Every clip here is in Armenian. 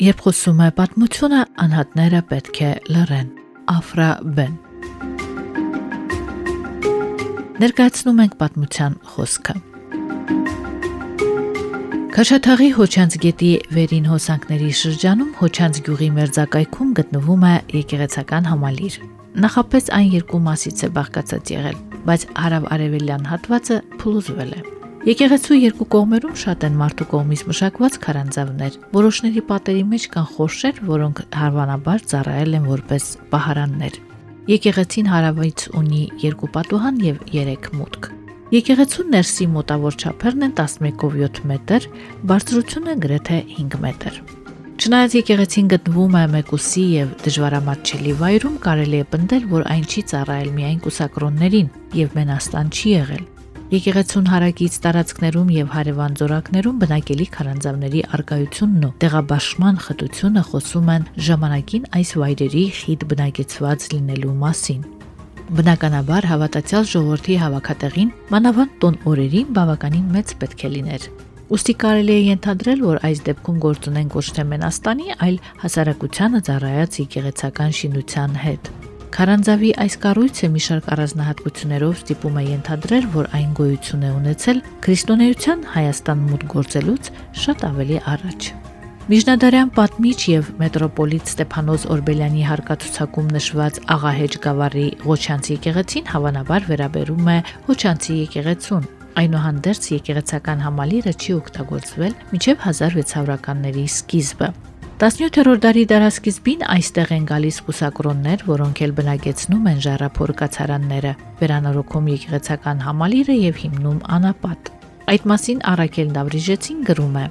Երբ խոսում է պատմությունը, անհատները պետք է լռեն։ Աֆրա Բեն Ներկայացնում ենք պատմության խոսքը։ Քաշաթաղի Հոչանց գետի վերին հոսանքների շրջանում Հոչանց գյուղի մերձակայքում գտնվում է եկեղեցական համալիր։ Նախապես այն երկու մասից է բաղկացած եղել, բայց հարավ-արևելյան հատվածը փլուզվել է։ Եկեղեցու երկու կողմերում շատ են մարդու կողմից մշակված քարանձավներ։ Որոշների պատերի մեջ կան խորշեր, որոնք հարվանաբար ծառայել են որպես պահարաններ։ Եկեղեցին հարավից ունի երկու պատուհան եւ 3 մուտք։ Եկեղեցու ներսի մոտավոր չափերն են 11-ով 7 մետր, բարձրությունը գրեթե 5 մետր։ Չնայած եկեղեցին գտնվում է մեկուսի եւ դժվարամատչելի վայրում, կարելի է պնդել, որ այն չի ծառայել միայն կուսակրոններին եւ մենաստան չի եղել։ Եկեղեցուն հարակից տարածքներում եւ հարևան ձորակներում բնակելի քարանձավների արկայությունն ու տեղաբաշխման խտությունը խոսում են ժամանակին այս վայրերի խիտ բնակեցված լինելու մասին։ Բնականաբար հավատացյալ ժողովրդի հավաքատեղին մանավանդ տոն օրերին բավականին մեծ պետք է լիներ։ Ոստի կարելի է ենթադրել, որ այս դեպքում գործունեն ոչ թե Մենաստանի, այլ հասարակությանը ծառայած եկեղեցական շինության հետ։ Քարանձավի այս կառույցը մի շարք առանձնահատկություններով ստիպում է ենթադրել, որ այն գոյություն է ունեցել քրիստոնեության Հայաստան մուտք գործելուց շատ ավելի առաջ։ Միջնադարյան պատմիչ եւ մետրոպոլիտ Ստեփանոս Օրբելյանի հարկացուցակում նշված Աղահեջ գավառի Ղոչանցի եկեղեցին հավանաբար վերաբերում է Ղոչանցի եկեղեցուն, այնուհանդերձ եկեղեցական համալիրը չի օգտագործվել մինչև 1600-ականների սկիզբը։ 17-րդ դարի դարասկիզբին այստեղ են գալիս կուսակրոններ, որոնք էլ բնակեցնում են ժառափոր կացարանները, վերանորոգում եկեղեցական համալիրը եւ հիմնում անապատ։ Այդ մասին Արաքել Նավրիժեցին գրում է.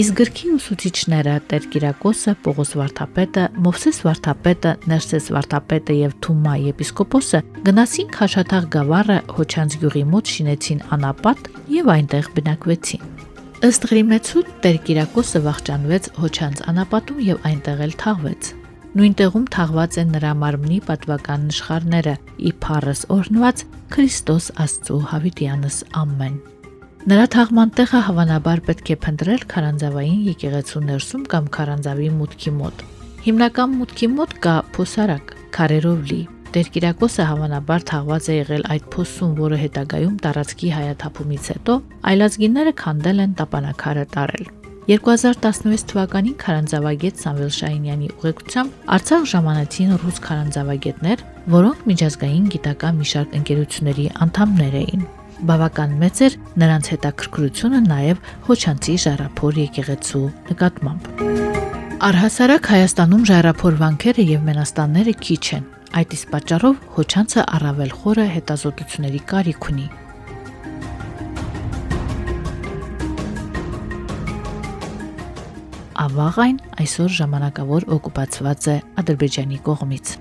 Իսկ գրքի ուսուցիչները Տեր Կիրակոսը, Պողոս Վարդապետը, Մովսես Վարդապետը, Ներսես Վարդապետը եւ Թումա եպիսկոպոսը գնացին Խաշաթաղ գավառը Հոչանց գյուղի մոտ շինեցին անապատ եւ այնտեղ բնակվեցին։ Ըստ Ղրիմեցու Տեր Կիրակոսը վախճանվեց Հոչանց անապատում եւ այնտեղ էլ թաղվեց։ Նույն տեղում թաղված են նրա մարմնի պատվական նշխարները՝ իփարս օրնված Քրիստոս Աստծո Հավիտյանս ամեն։ Նրա թաղման տեղը հավանաբար պետք է փնտրել քարանձավային եկեղեցու ներսում կամ քարանձավի մուտքի մոտ։ Հիմնական մուտքի մոտ կա փոսարակ, քարերով լի, Տեր Կիրակոսը հավանաբար թաղված է եղել այդ փոսում, որը հետագայում տարածքի հայաթափումից հետո այլազգիները քանդել են տապանակարը տարել։ 2016 թվականին քարանձավագետ Սամվել Շահինյանի ուղեկցությամբ Արցախ ժամանեցին ռուս քարանձավագետներ, որոնք միջազգային գիտական մի շարք ընկերությունների անդամներ էին։ Բավական մեծ էր նրանց հետաքրքրությունը նաև Հոչանցի ժառափոր եկեղեցու նկատմամբ։ Առհասարակ Հայաստանում ժառափոր վանքերը եւ մենաստանները քիչ են, Այդ իսկ պատճառով հոչանցը առավել խորը հետազոտությունների կարիք ունի։ Ավաղ այն այսօր ժամանակավոր օկուպացված է Ադրբեջանի կողմից։